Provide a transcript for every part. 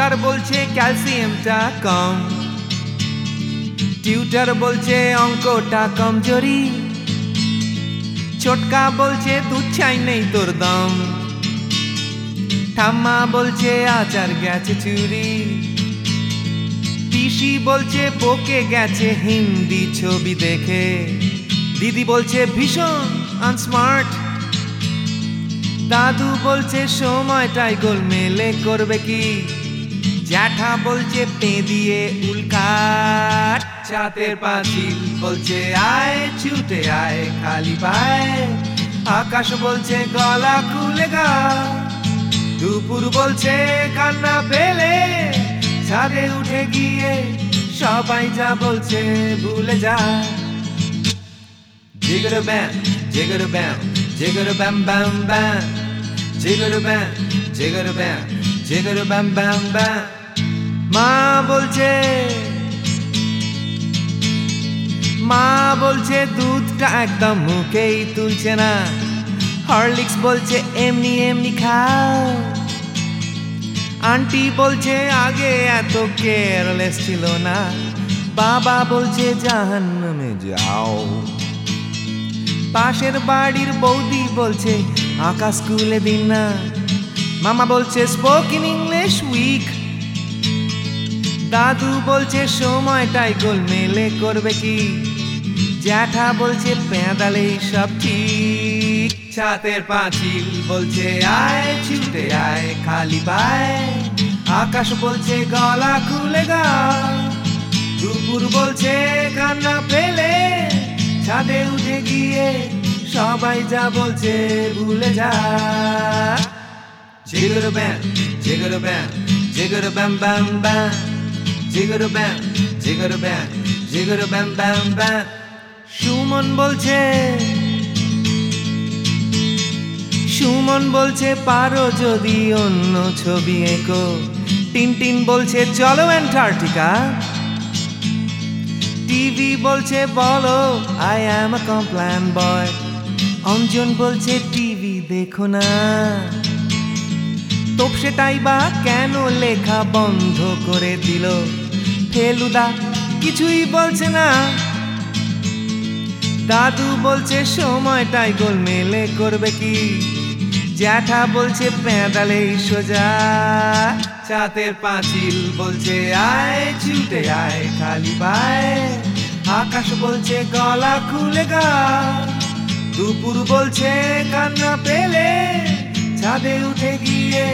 Doctor বলছে ক্যালসিয়ামটা কম। Tutor বলছে অঙ্কটা কমজোরি। ছোটকা বলছে দুধ নেই তোর দম। ঠাম্মা বলছে আচার গেছে চুরি। পিসি বলছে বকে গেছে হিন্দি ছবি দেখে। দিদি বলছে ভীষণ আনস্মার্ট। দাদু বলছে সময়টাই গোলমেলে করবে কি? জ্যাঠা বলছে পে দিয়ে উল্কাট চাতের পাঁচিল বলছে আয় ছুটে আয় খালি পায়। আকাশ বলছে গলা খুলে গা। দুপুর বলছে কান্না পেলে। ছাদে উঠে গিয়ে সবাই যা বলছে ভুলে যা। Jigger bam, jigger bam, jigger bam bam bam, jigger bam, jigger bam, jigger ব্যাম bam bam. মা বলছে মা বলছে, দুধটা একদম মুখেই তুলছে না। হরলিক্স বলছে, এমনি এমনি খাও। আন্টি বলছে, আগে এত কেয়ারলেস ছিল না। বাবা বলছে, জাহান্নামে যাও। পাশের বাড়ির বৌদি বলছে, আকাশ স্কুলে দিন না। মামা বলছে স্পোকিং ইংলিশ উইক দাদু বলছে, সময়টাই গোলমেলে করবে কি? জ্যাঠা বলছে পেঁদালে সব ঠিক। ছাতের পাঁচিল বলছে, আয়, ছুটে আয়, খালি পায়। আকাশ বলছে, গলা খুলে গা দুপুর বলছে, কান্না পেলে ছাদে উঠে গিয়ে সবাই যা বলছে ভুলে যা। জিগর ব্যাম জিগর ব্যাম জিগর ব্যাম ব্যাম ব্যাম। জিগর ব্যাম জিগর ব্যাম জিগর ব্যাম ব্যাম ব্যাম। সুমন বলছে সুমন বলছে, পারো যদি অন্য ছবি এঁকো। টিনটিন বলছে, চলো অ্যান্টার্কটিকা। টিভি বলছে, বলো I am a Complan boy Anjan বলছে, টিভি দেখো না। তোপ সেটাই বা কেন লেখা বন্ধ করে দিল? ফেলুদা কিছুই বলছে না। দাদু বলছে, সময়টাই গোলমেলে করবে কি? জ্যাঠা বলছে পেঁদালেই সোজা। চাতের পাঁচিল বলছে, আয়, ছুটে আয় খালি পায়। আকাশ বলছে, গলা খুলে গা। দুপুর বলছে, কান্না ছাদে উঠে গিয়ে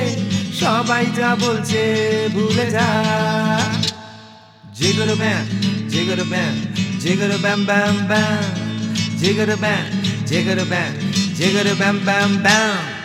সবাই যা বলছে ভুলে যা। জিগর ব্যাম জিগর ব্যাম জিগর ব্যাম ব্যাম ব্যাম। জিগর ব্যাম জিগর ব্যাম জিগর ব্যাম ব্যাম ব্যাম।